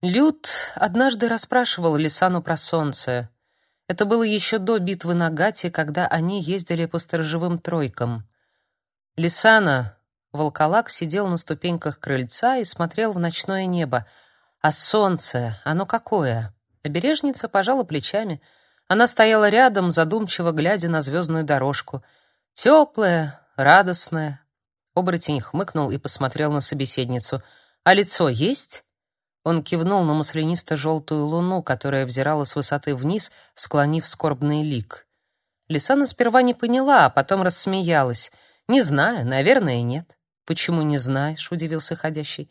Люд однажды расспрашивал Лисану про солнце. Это было еще до битвы на Гате, когда они ездили по сторожевым тройкам. Лисана, волколак, сидел на ступеньках крыльца и смотрел в ночное небо. А солнце, оно какое? Обережница пожала плечами. Она стояла рядом, задумчиво глядя на звездную дорожку. Теплая, радостная. Оборотень хмыкнул и посмотрел на собеседницу. «А лицо есть?» Он кивнул на маслянисто-желтую луну, которая взирала с высоты вниз, склонив скорбный лик. Лисана сперва не поняла, а потом рассмеялась. «Не знаю, наверное, нет». «Почему не знаешь?» — удивился ходящий.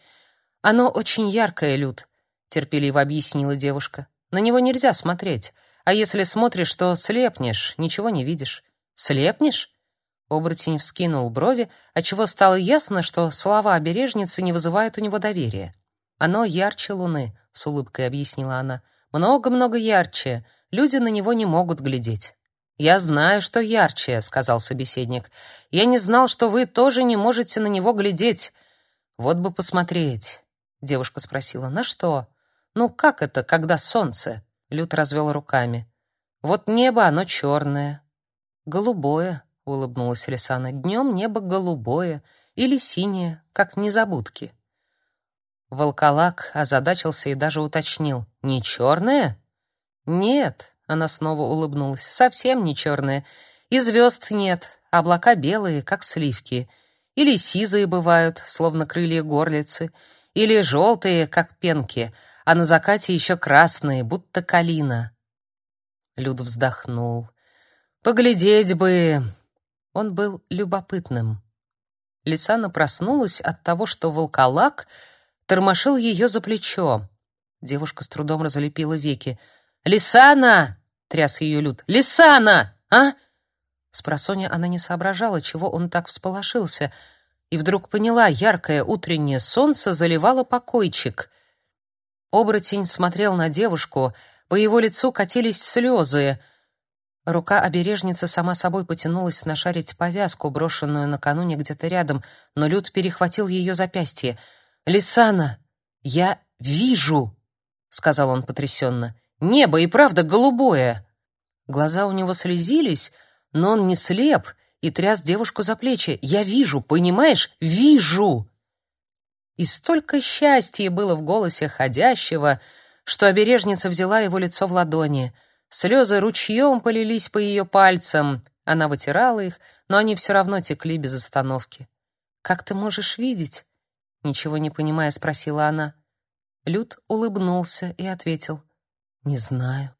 «Оно очень яркое, Люд», — терпеливо объяснила девушка. «На него нельзя смотреть. А если смотришь, то слепнешь, ничего не видишь». «Слепнешь?» Оборотень вскинул брови, отчего стало ясно, что слова обережницы не вызывают у него доверия. Оно ярче луны, с улыбкой объяснила она. Много-много ярче. Люди на него не могут глядеть. Я знаю, что ярче, сказал собеседник. Я не знал, что вы тоже не можете на него глядеть. Вот бы посмотреть. Девушка спросила: "На что?" "Ну как это, когда солнце?" Люд развел руками. "Вот небо, оно черное, голубое", улыбнулась Лисана. "Днем небо голубое или синее, как незабудки". Волколак озадачился и даже уточнил: "Не черное?" "Нет", она снова улыбнулась. "Совсем не черное. И звезд нет, облака белые, как сливки, или сизые бывают, словно крылья горлицы, или желтые, как пенки, а на закате еще красные, будто калина". Люд вздохнул. Поглядеть бы. Он был любопытным. Лисана проснулась от того, что волколак тормошил ее за плечо. Девушка с трудом разлепила веки. «Лисана!» — тряс ее Люд. «Лисана! А?» Спросонья она не соображала, чего он так всполошился, и вдруг поняла, яркое утреннее солнце заливало покойчик. Оборотень смотрел на девушку, по его лицу катились слезы. Рука обережницы сама собой потянулась нашарить повязку, брошенную накануне где-то рядом, но Люд перехватил ее запястье — «Лисана, я вижу!» — сказал он потрясенно. «Небо и правда голубое!» Глаза у него слезились, но он не слеп и тряс девушку за плечи. «Я вижу, понимаешь? Вижу!» И столько счастья было в голосе ходящего, что обережница взяла его лицо в ладони. Слезы ручьем полились по ее пальцам. Она вытирала их, но они все равно текли без остановки. «Как ты можешь видеть?» Ничего не понимая, спросила она. Люд улыбнулся и ответил: "Не знаю".